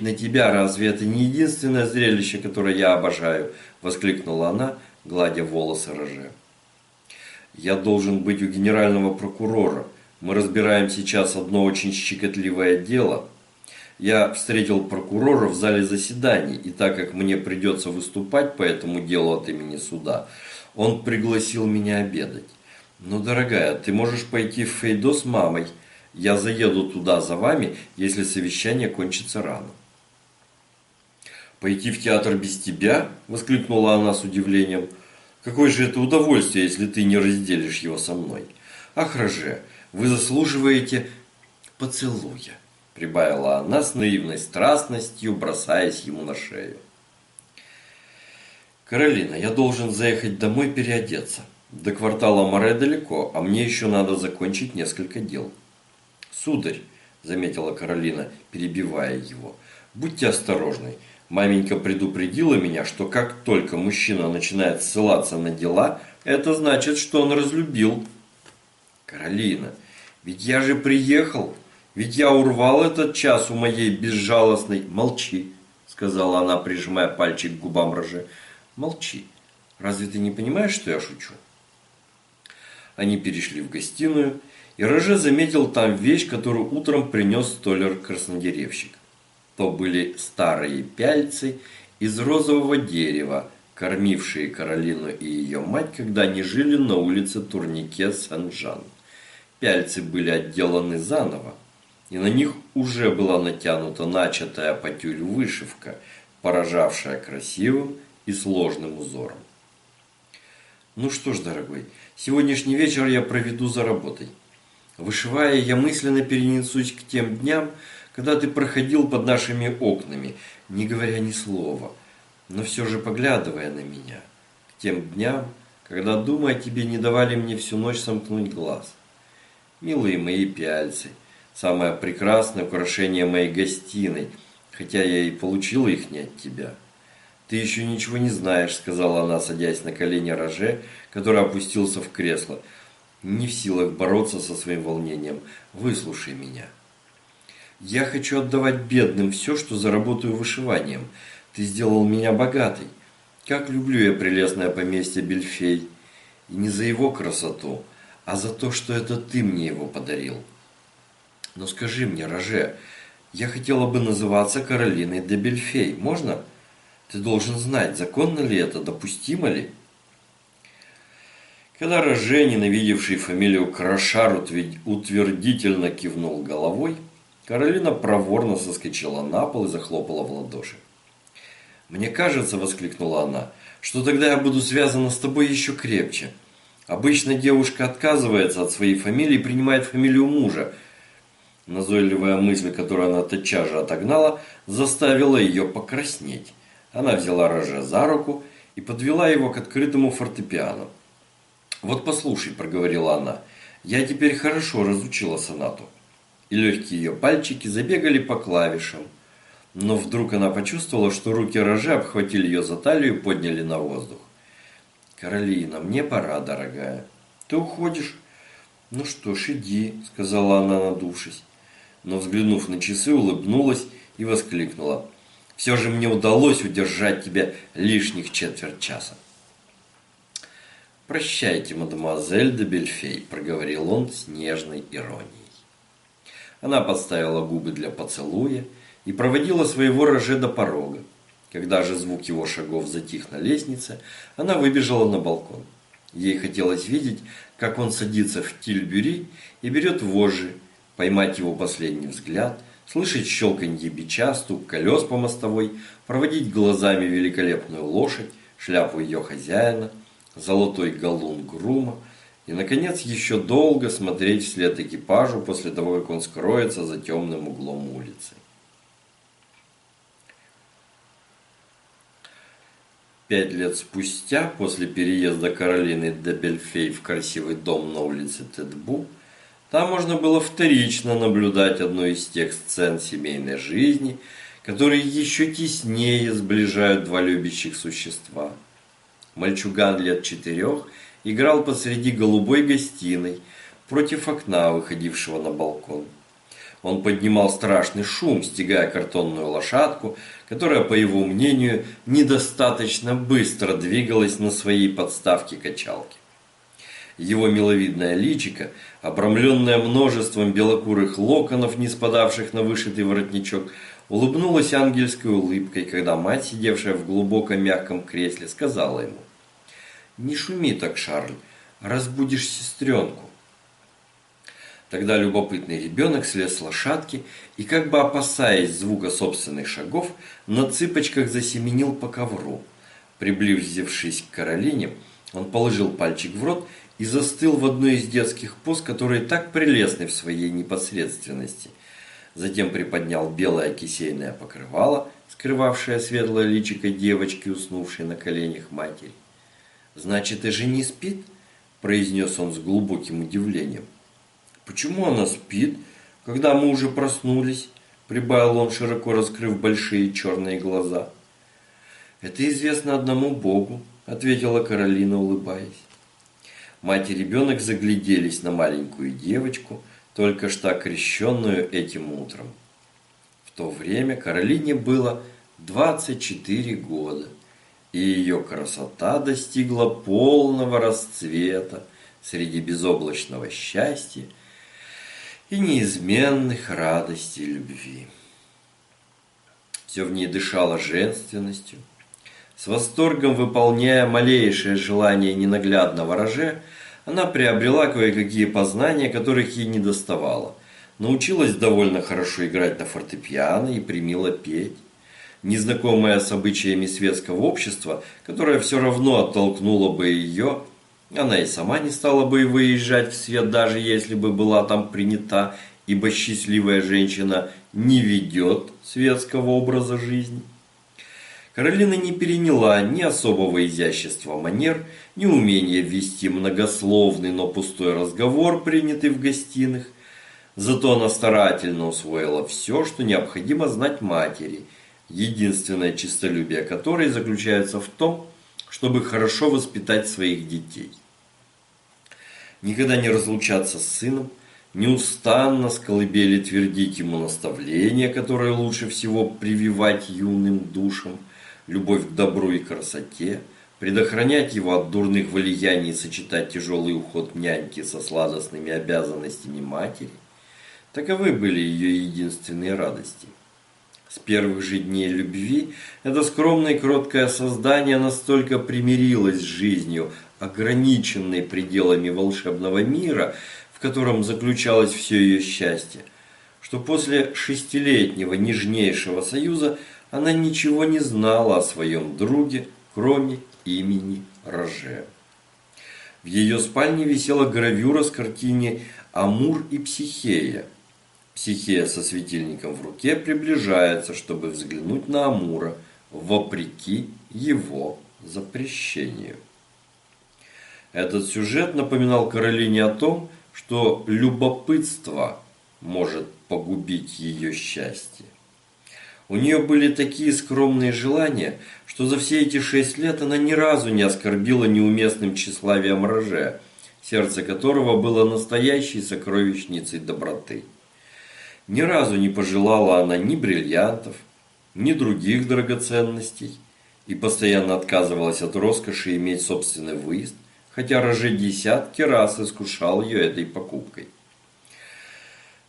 смотреть на тебя, разве это не единственное зрелище, которое я обожаю?» – воскликнула она, гладя волосы Роже. «Я должен быть у генерального прокурора. Мы разбираем сейчас одно очень щекотливое дело. Я встретил прокурора в зале заседаний, и так как мне придется выступать по этому делу от имени суда, он пригласил меня обедать. «Ну, дорогая, ты можешь пойти в Фейдо с мамой. Я заеду туда за вами, если совещание кончится рано». «Пойти в театр без тебя?» – воскликнула она с удивлением. «Какое же это удовольствие, если ты не разделишь его со мной? Ах, Роже, вы заслуживаете поцелуя», – прибавила она с наивной страстностью, бросаясь ему на шею. «Каролина, я должен заехать домой переодеться. До квартала Море далеко, а мне еще надо закончить несколько дел». «Сударь», – заметила Каролина, перебивая его, – «будьте осторожны. Маменька предупредила меня, что как только мужчина начинает ссылаться на дела, это значит, что он разлюбил». «Каролина, ведь я же приехал, ведь я урвал этот час у моей безжалостной...» «Молчи», – сказала она, прижимая пальчик к губам Роже. «Молчи. Разве ты не понимаешь, что я шучу?» Они перешли в гостиную, и Роже заметил там вещь, которую утром принес столер-краснодеревщик. То были старые пяльцы из розового дерева, кормившие Каролину и ее мать, когда они жили на улице Турнике Сен-Жан. Пяльцы были отделаны заново, и на них уже была натянута начатая по тюль вышивка, поражавшая красивым и сложным узором. Ну что ж, дорогой, сегодняшний вечер я проведу за работой. Вышивая, я мысленно перенесусь к тем дням, когда ты проходил под нашими окнами, не говоря ни слова, но все же поглядывая на меня. К тем дням, когда, думая тебе, не давали мне всю ночь сомкнуть глаз. Милые мои пяльцы, самое прекрасное украшение моей гостиной, хотя я и получила их не от тебя. «Ты еще ничего не знаешь», – сказала она, садясь на колени Роже, который опустился в кресло – не в силах бороться со своим волнением. Выслушай меня. Я хочу отдавать бедным все, что заработаю вышиванием. Ты сделал меня богатой. Как люблю я прелестное поместье Бельфей. И не за его красоту, а за то, что это ты мне его подарил. Но скажи мне, Роже, я хотела бы называться Каролиной де Бельфей. Можно? Ты должен знать, законно ли это, допустимо ли? Когда Роже, ненавидевший фамилию Крошар, утвердительно кивнул головой, Каролина проворно соскочила на пол и захлопала в ладоши. «Мне кажется», – воскликнула она, – «что тогда я буду связана с тобой еще крепче. Обычно девушка отказывается от своей фамилии и принимает фамилию мужа». Назойливая мысль, которую она тотчас же отогнала, заставила ее покраснеть. Она взяла Роже за руку и подвела его к открытому фортепиано. «Вот послушай», – проговорила она, – «я теперь хорошо разучила сонату». И легкие ее пальчики забегали по клавишам. Но вдруг она почувствовала, что руки Роже обхватили ее за талию и подняли на воздух. «Каролина, мне пора, дорогая. Ты уходишь?» «Ну что ж, иди», – сказала она, надувшись. Но, взглянув на часы, улыбнулась и воскликнула. «Все же мне удалось удержать тебя лишних четверть часа». «Прощайте, мадемуазель де Бельфей», – проговорил он с нежной иронией. Она подставила губы для поцелуя и проводила своего роже до порога. Когда же звук его шагов затих на лестнице, она выбежала на балкон. Ей хотелось видеть, как он садится в тильбюри и берет вожжи, поймать его последний взгляд, слышать щелканье бича, стук колес по мостовой, проводить глазами великолепную лошадь, шляпу ее хозяина – золотой галун грума и, наконец, еще долго смотреть вслед экипажу после того, как он скроется за темным углом улицы. Пять лет спустя, после переезда Каролины де Бельфей в красивый дом на улице Тедбу, там можно было вторично наблюдать одну из тех сцен семейной жизни, которые еще теснее сближают два любящих существа – Мальчуган лет четырех играл посреди голубой гостиной против окна, выходившего на балкон. Он поднимал страшный шум, стягая картонную лошадку, которая, по его мнению, недостаточно быстро двигалась на своей подставке качалки. Его миловидное личико, обрамленное множеством белокурых локонов, не спадавших на вышитый воротничок, улыбнулась ангельской улыбкой, когда мать, сидевшая в глубоком мягком кресле, сказала ему, «Не шуми так, Шарль, разбудишь сестренку». Тогда любопытный ребенок слез с лошадки и, как бы опасаясь звука собственных шагов, на цыпочках засеменил по ковру. Приблизившись к Каролине, он положил пальчик в рот и застыл в одной из детских поз, которые так прелестны в своей непосредственности. Затем приподнял белое кисейное покрывало, скрывавшее светлое личико девочки, уснувшей на коленях матери. «Значит, и же не спит?» – произнес он с глубоким удивлением. «Почему она спит, когда мы уже проснулись?» – прибавил он, широко раскрыв большие черные глаза. «Это известно одному Богу», – ответила Каролина, улыбаясь. Мать и ребенок загляделись на маленькую девочку, только что окрещенную этим утром. В то время Каролине было 24 года, и ее красота достигла полного расцвета среди безоблачного счастья – и неизменных радостей любви. Все в ней дышало женственностью. С восторгом выполняя малейшее желание ненаглядного роже, она приобрела кое-какие познания, которых ей не доставало. Научилась довольно хорошо играть на фортепиано и примила петь. Незнакомая с обычаями светского общества, которое все равно оттолкнуло бы ее она и сама не стала бы выезжать в свет, даже если бы была там принята, ибо счастливая женщина не ведет светского образа жизни. Каролина не переняла ни особого изящества манер, ни умения вести многословный, но пустой разговор, принятый в гостиных. Зато она старательно усвоила все, что необходимо знать матери, единственное честолюбие которой заключается в том, чтобы хорошо воспитать своих детей никогда не разлучаться с сыном, неустанно с колыбели твердить ему наставления, которые лучше всего прививать юным душам, любовь к добру и красоте, предохранять его от дурных влияний и сочетать тяжелый уход няньки со сладостными обязанностями матери. Таковы были ее единственные радости. С первых же дней любви это скромное и кроткое создание настолько примирилось с жизнью, ограниченной пределами волшебного мира, в котором заключалось все ее счастье, что после шестилетнего нежнейшего союза она ничего не знала о своем друге, кроме имени Роже. В ее спальне висела гравюра с картине «Амур и Психея». Психея со светильником в руке приближается, чтобы взглянуть на Амура, вопреки его запрещению. Этот сюжет напоминал Каролине о том, что любопытство может погубить ее счастье. У нее были такие скромные желания, что за все эти шесть лет она ни разу не оскорбила неуместным тщеславием Роже, сердце которого было настоящей сокровищницей доброты. Ни разу не пожелала она ни бриллиантов, ни других драгоценностей и постоянно отказывалась от роскоши иметь собственный выезд – хотя Роже десятки раз искушал ее этой покупкой.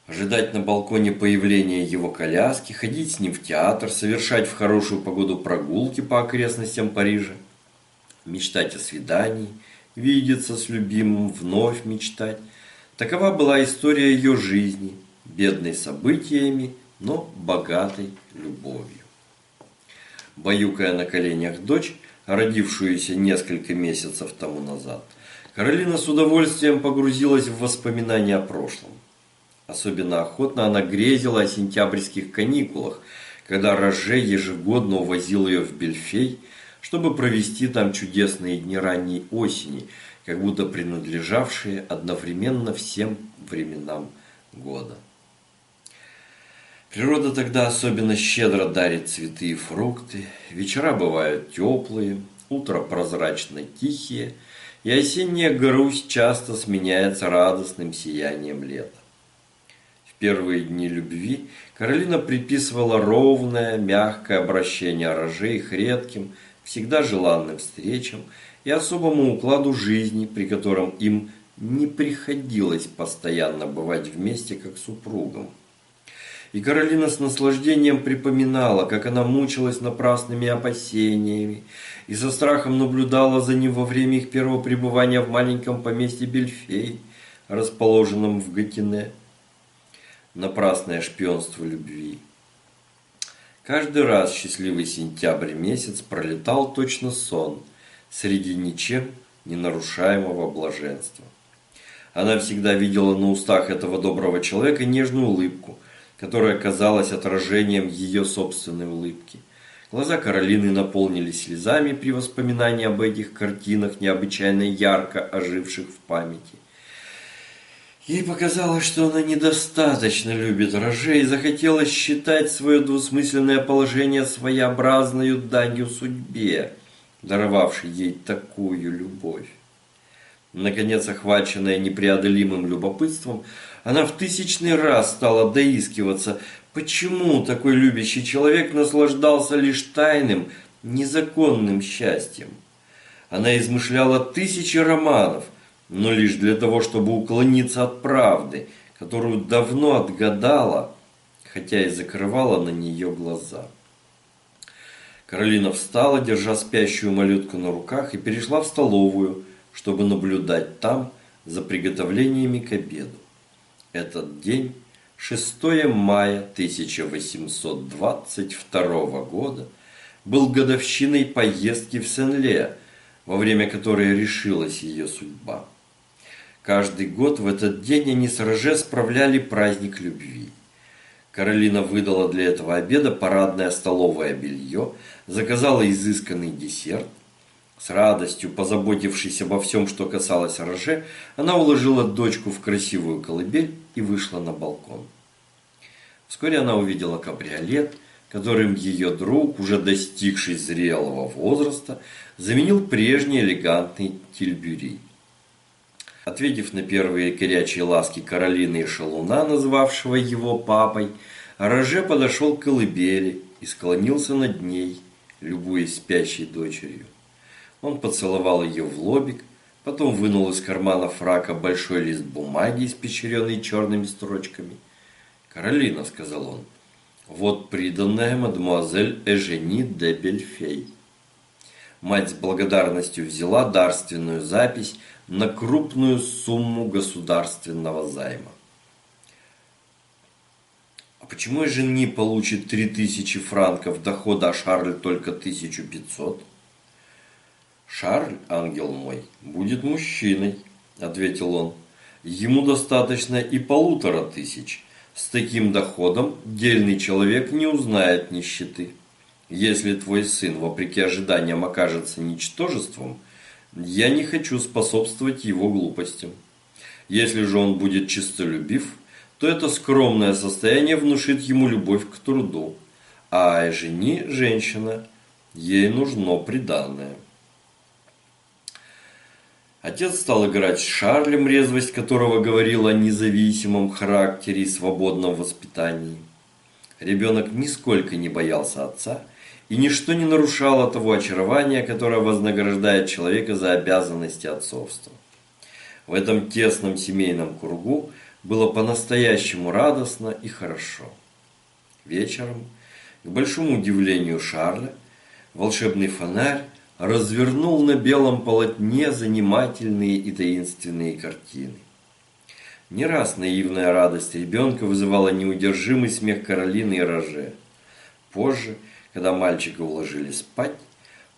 Ожидать на балконе появления его коляски, ходить с ним в театр, совершать в хорошую погоду прогулки по окрестностям Парижа, мечтать о свидании, видеться с любимым, вновь мечтать. Такова была история ее жизни, бедной событиями, но богатой любовью. Баюкая на коленях дочь, родившуюся несколько месяцев тому назад, Каролина с удовольствием погрузилась в воспоминания о прошлом. Особенно охотно она грезила о сентябрьских каникулах, когда Роже ежегодно увозил ее в Бельфей, чтобы провести там чудесные дни ранней осени, как будто принадлежавшие одновременно всем временам года. Природа тогда особенно щедро дарит цветы и фрукты, вечера бывают теплые, утро прозрачно тихие, и осенняя грусть часто сменяется радостным сиянием лета. В первые дни любви Каролина приписывала ровное, мягкое обращение рожей к редким, всегда желанным встречам и особому укладу жизни, при котором им не приходилось постоянно бывать вместе как супругам. И Каролина с наслаждением припоминала, как она мучилась напрасными опасениями и со страхом наблюдала за ним во время их первого пребывания в маленьком поместье Бельфей, расположенном в Гатине. Напрасное шпионство любви. Каждый раз счастливый сентябрь месяц пролетал точно сон среди ничем не нарушаемого блаженства. Она всегда видела на устах этого доброго человека нежную улыбку – которая казалась отражением ее собственной улыбки. Глаза Каролины наполнились слезами при воспоминании об этих картинах, необычайно ярко оживших в памяти. Ей показалось, что она недостаточно любит Роже и захотелось считать свое двусмысленное положение своеобразною данью судьбе, даровавшей ей такую любовь. Наконец, охваченная непреодолимым любопытством, она в тысячный раз стала доискиваться, почему такой любящий человек наслаждался лишь тайным, незаконным счастьем. Она измышляла тысячи романов, но лишь для того, чтобы уклониться от правды, которую давно отгадала, хотя и закрывала на нее глаза. Каролина встала, держа спящую малютку на руках, и перешла в столовую, чтобы наблюдать там за приготовлениями к обеду. Этот день, 6 мая 1822 года, был годовщиной поездки в Сен-Ле, во время которой решилась ее судьба. Каждый год в этот день они с Роже справляли праздник любви. Каролина выдала для этого обеда парадное столовое белье, заказала изысканный десерт, с радостью, позаботившись обо всем, что касалось Роже, она уложила дочку в красивую колыбель и вышла на балкон. Вскоре она увидела кабриолет, которым ее друг, уже достигший зрелого возраста, заменил прежний элегантный тильбюри. Ответив на первые горячие ласки Каролины и Шалуна, называвшего его папой, Роже подошел к колыбели и склонился над ней, любуясь спящей дочерью. Он поцеловал ее в лобик, потом вынул из кармана фрака большой лист бумаги, испечеренный черными строчками. «Каролина», — сказал он, — «вот приданная мадемуазель Эжени де Бельфей». Мать с благодарностью взяла дарственную запись на крупную сумму государственного займа. А почему Эжени получит 3000 франков дохода, а Шарль только 1500? «Шарль, ангел мой, будет мужчиной», – ответил он. «Ему достаточно и полутора тысяч. С таким доходом дельный человек не узнает нищеты. Если твой сын, вопреки ожиданиям, окажется ничтожеством, я не хочу способствовать его глупостям. Если же он будет честолюбив, то это скромное состояние внушит ему любовь к труду. А жени женщина, ей нужно приданное. Отец стал играть с Шарлем, резвость которого говорила о независимом характере и свободном воспитании. Ребенок нисколько не боялся отца, и ничто не нарушало того очарования, которое вознаграждает человека за обязанности отцовства. В этом тесном семейном кругу было по-настоящему радостно и хорошо. Вечером, к большому удивлению Шарля, волшебный фонарь развернул на белом полотне занимательные и таинственные картины. Не раз наивная радость ребенка вызывала неудержимый смех Каролины и Роже. Позже, когда мальчика уложили спать,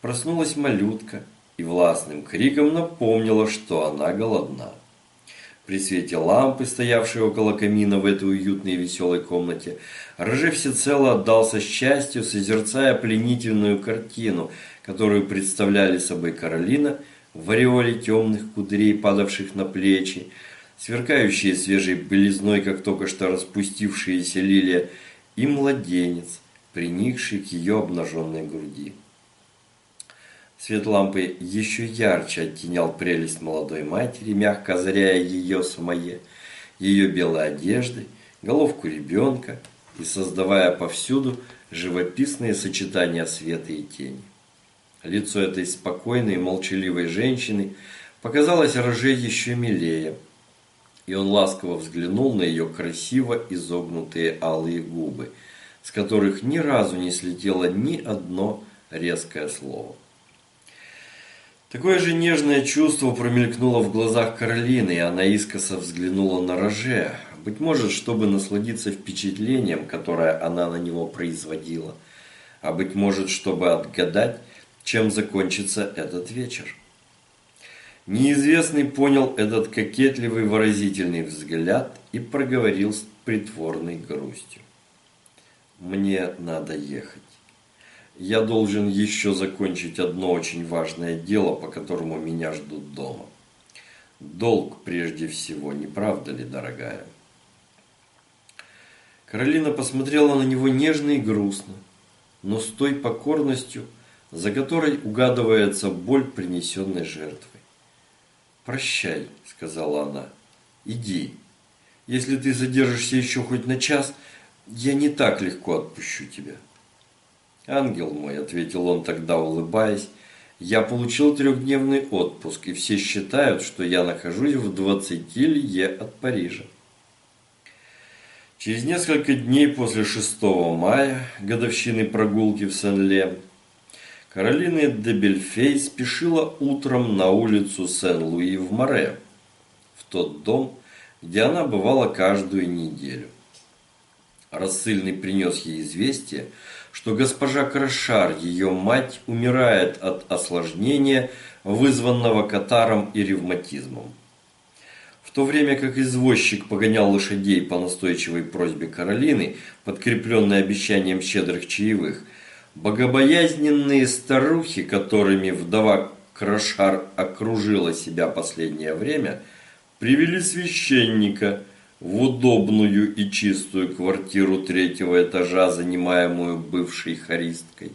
проснулась малютка и властным криком напомнила, что она голодна. При свете лампы, стоявшей около камина в этой уютной и веселой комнате, Роже всецело отдался счастью, созерцая пленительную картину – которую представляли собой Каролина в ореоле темных кудрей, падавших на плечи, сверкающие свежей белизной, как только что распустившиеся лилия, и младенец, приникший к ее обнаженной груди. Свет лампы еще ярче оттенял прелесть молодой матери, мягко озаряя ее самое, ее белой одежды, головку ребенка и создавая повсюду живописные сочетания света и тени. Лицо этой спокойной и молчаливой женщины показалось Роже еще милее, и он ласково взглянул на ее красиво изогнутые алые губы, с которых ни разу не слетело ни одно резкое слово. Такое же нежное чувство промелькнуло в глазах Каролины, и она искоса взглянула на Роже, быть может, чтобы насладиться впечатлением, которое она на него производила, а быть может, чтобы отгадать, чем закончится этот вечер. Неизвестный понял этот кокетливый выразительный взгляд и проговорил с притворной грустью. «Мне надо ехать. Я должен еще закончить одно очень важное дело, по которому меня ждут дома. Долг прежде всего, не правда ли, дорогая?» Каролина посмотрела на него нежно и грустно, но с той покорностью, за которой угадывается боль принесенной жертвой. «Прощай», — сказала она, — «иди. Если ты задержишься еще хоть на час, я не так легко отпущу тебя». «Ангел мой», — ответил он тогда, улыбаясь, — «я получил трехдневный отпуск, и все считают, что я нахожусь в двадцати лье от Парижа». Через несколько дней после 6 мая, годовщины прогулки в Сен-Ле, Каролина де Бельфей спешила утром на улицу Сен-Луи в Море, в тот дом, где она бывала каждую неделю. Рассыльный принес ей известие, что госпожа Крашар, ее мать, умирает от осложнения, вызванного катаром и ревматизмом то время как извозчик погонял лошадей по настойчивой просьбе Каролины, подкрепленной обещанием щедрых чаевых, богобоязненные старухи, которыми вдова Крашар окружила себя последнее время, привели священника в удобную и чистую квартиру третьего этажа, занимаемую бывшей хористкой.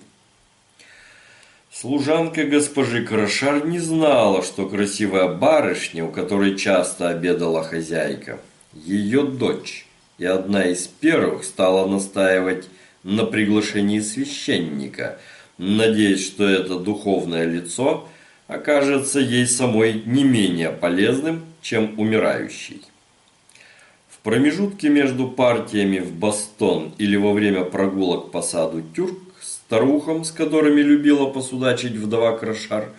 Служанка госпожи Крашар не знала, что красивая барышня, у которой часто обедала хозяйка, ее дочь, и одна из первых стала настаивать на приглашении священника, надеясь, что это духовное лицо окажется ей самой не менее полезным, чем умирающий. В промежутке между партиями в Бастон или во время прогулок по саду Тюрк Старухам, с которыми любила посудачить вдова Крашар,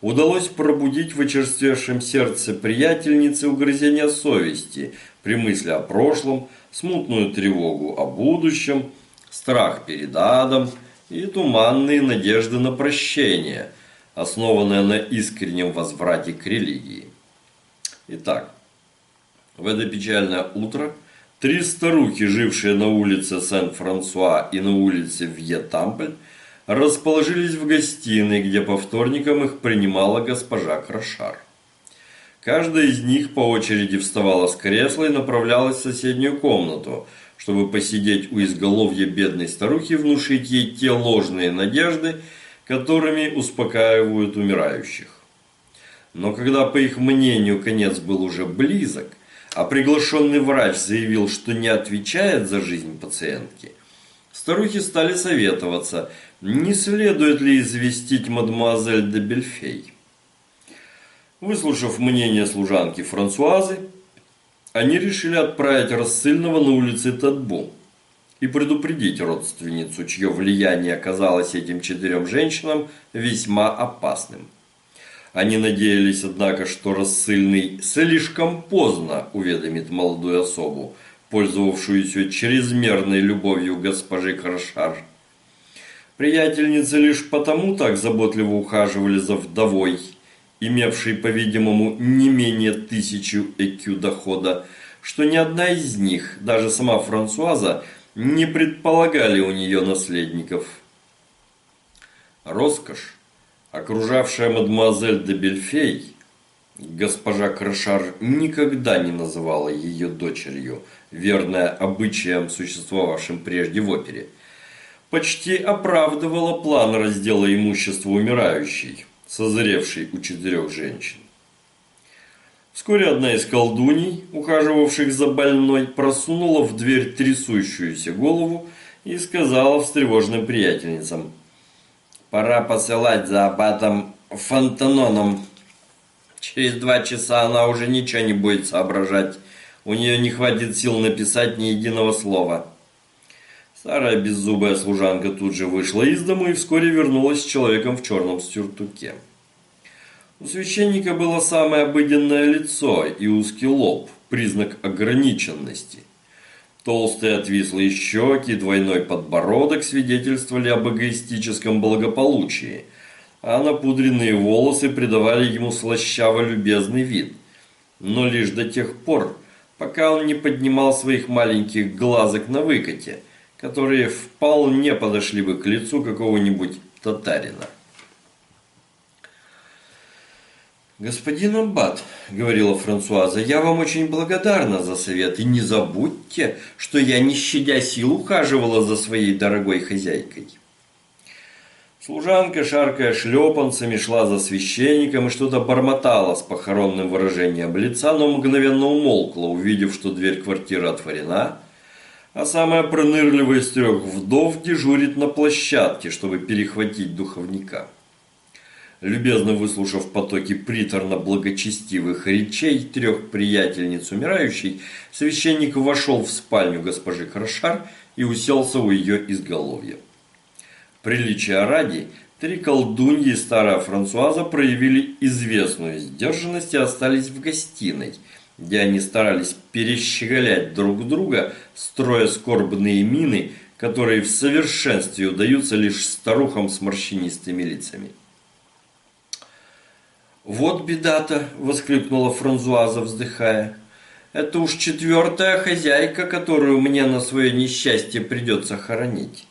удалось пробудить в очерствевшем сердце приятельницы угрызения совести при мысли о прошлом, смутную тревогу о будущем, страх перед адом и туманные надежды на прощение, основанные на искреннем возврате к религии. Итак, в это печальное утро – Три старухи, жившие на улице Сен-Франсуа и на улице Вьетампль, расположились в гостиной, где по вторникам их принимала госпожа Крашар. Каждая из них по очереди вставала с кресла и направлялась в соседнюю комнату, чтобы посидеть у изголовья бедной старухи внушить ей те ложные надежды, которыми успокаивают умирающих. Но когда, по их мнению, конец был уже близок – а приглашенный врач заявил, что не отвечает за жизнь пациентки, старухи стали советоваться, не следует ли известить мадемуазель де Бельфей. Выслушав мнение служанки Франсуазы, они решили отправить рассыльного на улице Татбу и предупредить родственницу, чье влияние оказалось этим четырем женщинам весьма опасным. Они надеялись, однако, что рассыльный слишком поздно уведомит молодую особу, пользовавшуюся чрезмерной любовью госпожи Крашар. Приятельницы лишь потому так заботливо ухаживали за вдовой, имевшей, по-видимому, не менее тысячу экю дохода, что ни одна из них, даже сама Франсуаза, не предполагали у нее наследников. Роскошь Окружавшая мадемуазель де Бельфей, госпожа Крашар никогда не называла ее дочерью, верная обычаям, существовавшим прежде в опере, почти оправдывала план раздела имущества умирающей, созревший у четырех женщин. Вскоре одна из колдуней, ухаживавших за больной, просунула в дверь трясущуюся голову и сказала встревоженным приятельницам. «Пора посылать за аббатом Фонтаноном. Через два часа она уже ничего не будет соображать. У нее не хватит сил написать ни единого слова». Старая беззубая служанка тут же вышла из дому и вскоре вернулась с человеком в черном сюртуке. У священника было самое обыденное лицо и узкий лоб, признак ограниченности. Толстые отвислые щеки двойной подбородок свидетельствовали об эгоистическом благополучии, а напудренные волосы придавали ему слащаво-любезный вид. Но лишь до тех пор, пока он не поднимал своих маленьких глазок на выкате, которые вполне подошли бы к лицу какого-нибудь татарина. «Господин Аббат», — говорила Франсуаза, — «я вам очень благодарна за совет, и не забудьте, что я, не щадя сил, ухаживала за своей дорогой хозяйкой». Служанка, шаркая шлепанцами, шла за священником и что-то бормотала с похоронным выражением лица, но мгновенно умолкла, увидев, что дверь квартиры отворена, а самая пронырливая из трех вдов дежурит на площадке, чтобы перехватить духовника. Любезно выслушав потоки приторно-благочестивых речей трех приятельниц умирающей, священник вошел в спальню госпожи Крашар и уселся у ее изголовья. Приличия ради, три колдуньи и старая Франсуаза проявили известную сдержанность и остались в гостиной, где они старались перещеголять друг друга, строя скорбные мины, которые в совершенстве удаются лишь старухам с морщинистыми лицами. «Вот беда-то!» – воскликнула Франсуаза, вздыхая. «Это уж четвертая хозяйка, которую мне на свое несчастье придется хоронить.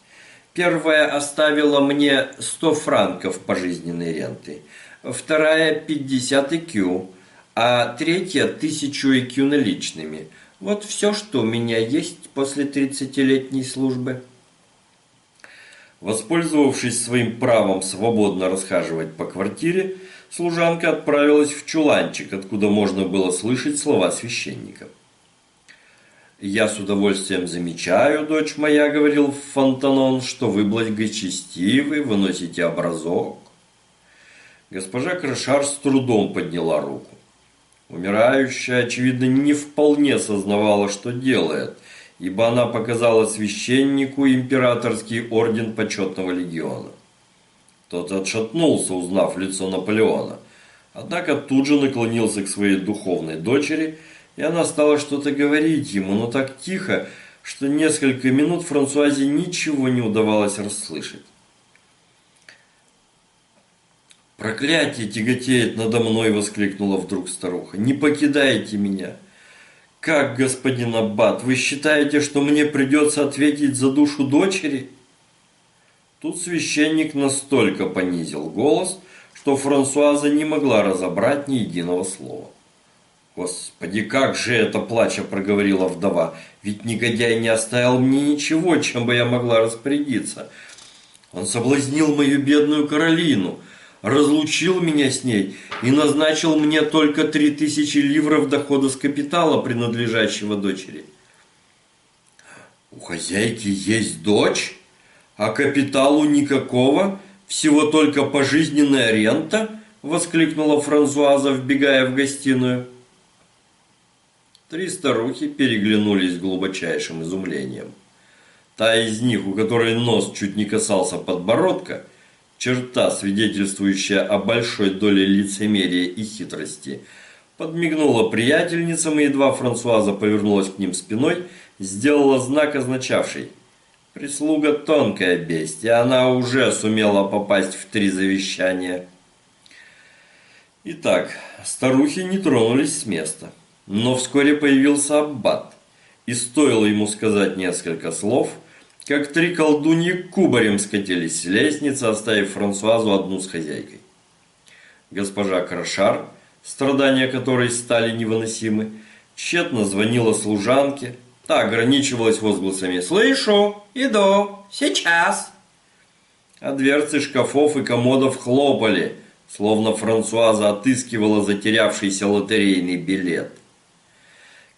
Первая оставила мне сто франков пожизненной ренты, вторая – пятьдесят икю, а третья – тысячу икю наличными. Вот все, что у меня есть после тридцатилетней службы». Воспользовавшись своим правом свободно расхаживать по квартире, служанка отправилась в чуланчик, откуда можно было слышать слова священника. «Я с удовольствием замечаю, дочь моя, — говорил Фонтанон, — что вы благочестивы, выносите образок». Госпожа Крышар с трудом подняла руку. Умирающая, очевидно, не вполне сознавала, что делает, ибо она показала священнику императорский орден почетного легиона. Тот отшатнулся, узнав лицо Наполеона. Однако тут же наклонился к своей духовной дочери, и она стала что-то говорить ему, но так тихо, что несколько минут Франсуазе ничего не удавалось расслышать. «Проклятие тяготеет надо мной!» – воскликнула вдруг старуха. «Не покидайте меня!» «Как, господин Аббат, вы считаете, что мне придется ответить за душу дочери?» Тут священник настолько понизил голос, что Франсуаза не могла разобрать ни единого слова. «Господи, как же это плача!» – проговорила вдова. «Ведь негодяй не оставил мне ничего, чем бы я могла распорядиться. Он соблазнил мою бедную Каролину, разлучил меня с ней и назначил мне только три тысячи ливров дохода с капитала, принадлежащего дочери». «У хозяйки есть дочь?» а капиталу никакого, всего только пожизненная рента, воскликнула Франсуаза, вбегая в гостиную. Три старухи переглянулись с глубочайшим изумлением. Та из них, у которой нос чуть не касался подбородка, черта, свидетельствующая о большой доле лицемерия и хитрости, подмигнула приятельницам, и едва Франсуаза повернулась к ним спиной, сделала знак, означавший – Прислуга тонкая бестия, она уже сумела попасть в три завещания. Итак, старухи не тронулись с места, но вскоре появился аббат, и стоило ему сказать несколько слов, как три колдуньи кубарем скатились с лестницы, оставив Франсуазу одну с хозяйкой. Госпожа Крашар, страдания которой стали невыносимы, тщетно звонила служанке, Та ограничивалась возгласами «Слышу! Иду! Сейчас!» А дверцы шкафов и комодов хлопали, словно Франсуаза отыскивала затерявшийся лотерейный билет.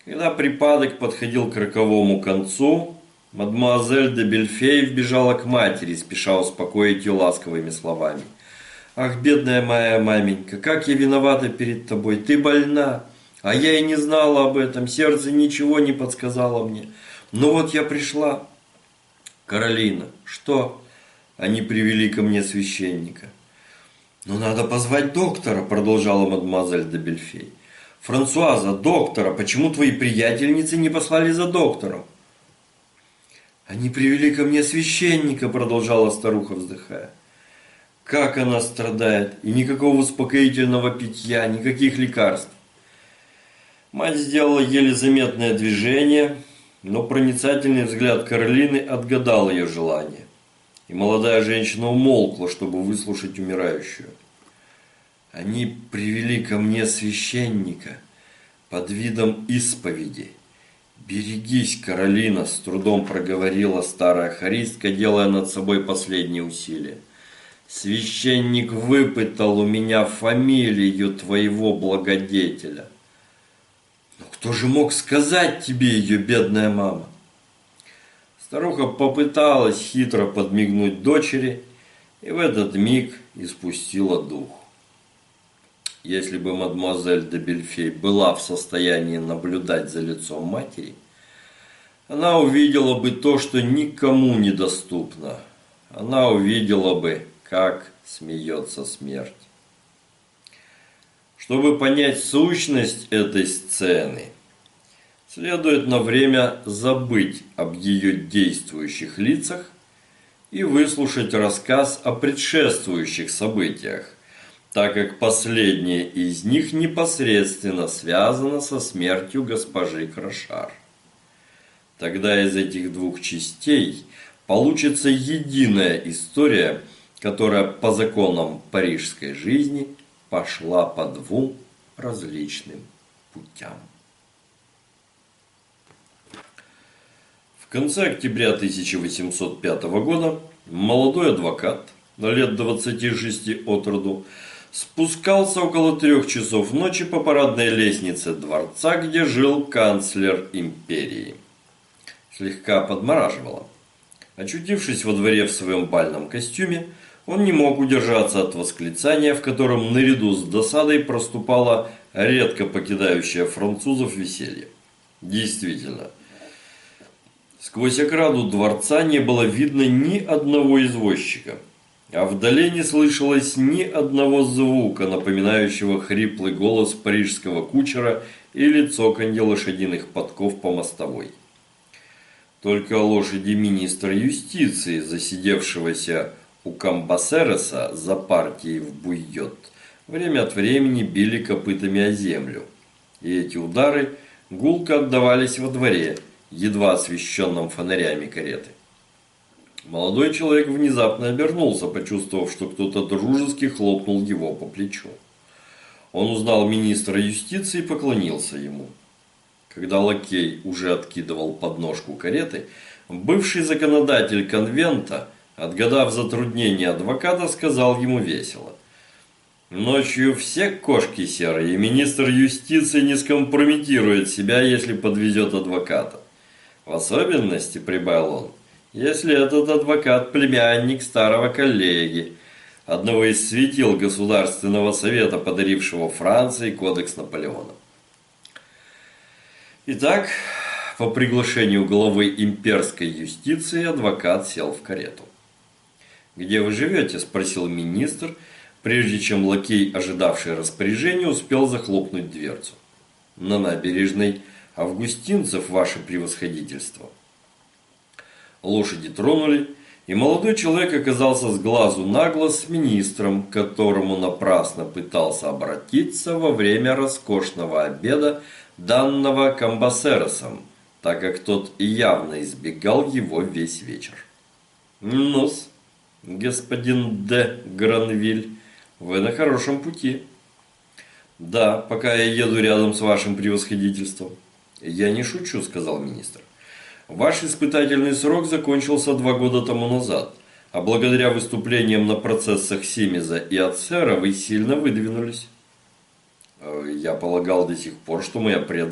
Когда припадок подходил к роковому концу, мадемуазель де Бельфей вбежала к матери, спеша успокоить ее ласковыми словами. «Ах, бедная моя маменька, как я виновата перед тобой, ты больна, а я и не знала об этом, сердце ничего не подсказало мне. Ну вот я пришла». «Каролина, что?» Они привели ко мне священника. «Ну надо позвать доктора», – продолжала мадемуазель де Бельфей. «Франсуаза, доктора, почему твои приятельницы не послали за доктором?» «Они привели ко мне священника», – продолжала старуха, вздыхая. «Как она страдает! И никакого успокоительного питья, никаких лекарств!» Мать сделала еле заметное движение, но проницательный взгляд Каролины отгадал ее желание. И молодая женщина умолкла, чтобы выслушать умирающую. Они привели ко мне священника под видом исповеди. «Берегись, Каролина!» – с трудом проговорила старая харистка, делая над собой последние усилия. «Священник выпытал у меня фамилию твоего благодетеля». «Но кто же мог сказать тебе ее, бедная мама?» Старуха попыталась хитро подмигнуть дочери и в этот миг испустила дух. Если бы мадемуазель де Бельфей была в состоянии наблюдать за лицом матери, она увидела бы то, что никому недоступно. Она увидела бы, как смеется смерть. Чтобы понять сущность этой сцены, следует на время забыть об ее действующих лицах и выслушать рассказ о предшествующих событиях, так как последнее из них непосредственно связано со смертью госпожи Крошар. Тогда из этих двух частей получится единая история, которая по законам парижской жизни пошла по двум различным путям. В конце октября 1805 года молодой адвокат на лет 26 от роду спускался около трех часов ночи по парадной лестнице дворца, где жил канцлер империи. Слегка подмораживало. Очутившись во дворе в своем бальном костюме, он не мог удержаться от восклицания, в котором наряду с досадой проступало редко покидающее французов веселье. Действительно, сквозь окраду дворца не было видно ни одного извозчика – а вдали не слышалось ни одного звука, напоминающего хриплый голос парижского кучера или цоканье лошадиных подков по мостовой. Только лошади министра юстиции, засидевшегося у Камбасереса за партией в Буйот, время от времени били копытами о землю. И эти удары гулко отдавались во дворе, едва освещенном фонарями кареты. Молодой человек внезапно обернулся, почувствовав, что кто-то дружески хлопнул его по плечу. Он узнал министра юстиции и поклонился ему. Когда лакей уже откидывал подножку кареты, бывший законодатель конвента, отгадав затруднение адвоката, сказал ему весело. «Ночью все кошки серые, и министр юстиции не скомпрометирует себя, если подвезет адвоката. В особенности, прибавил он, если этот адвокат – племянник старого коллеги, одного из светил Государственного совета, подарившего Франции кодекс Наполеона. Итак, по приглашению главы имперской юстиции адвокат сел в карету. «Где вы живете?» – спросил министр, прежде чем лакей, ожидавший распоряжения, успел захлопнуть дверцу. «На набережной Августинцев, ваше превосходительство». Лошади тронули, и молодой человек оказался с глазу на глаз с министром, к которому напрасно пытался обратиться во время роскошного обеда, данного Камбасеросом, так как тот явно избегал его весь вечер. «Ну-с, господин де Гранвиль, вы на хорошем пути». «Да, пока я еду рядом с вашим превосходительством». «Я не шучу», – сказал министр. Ваш испытательный срок закончился два года тому назад, А благодаря выступлениям на процессах Семиза и Ацера вы сильно выдвинулись. Э, Я полагал до сих пор, что моя преданность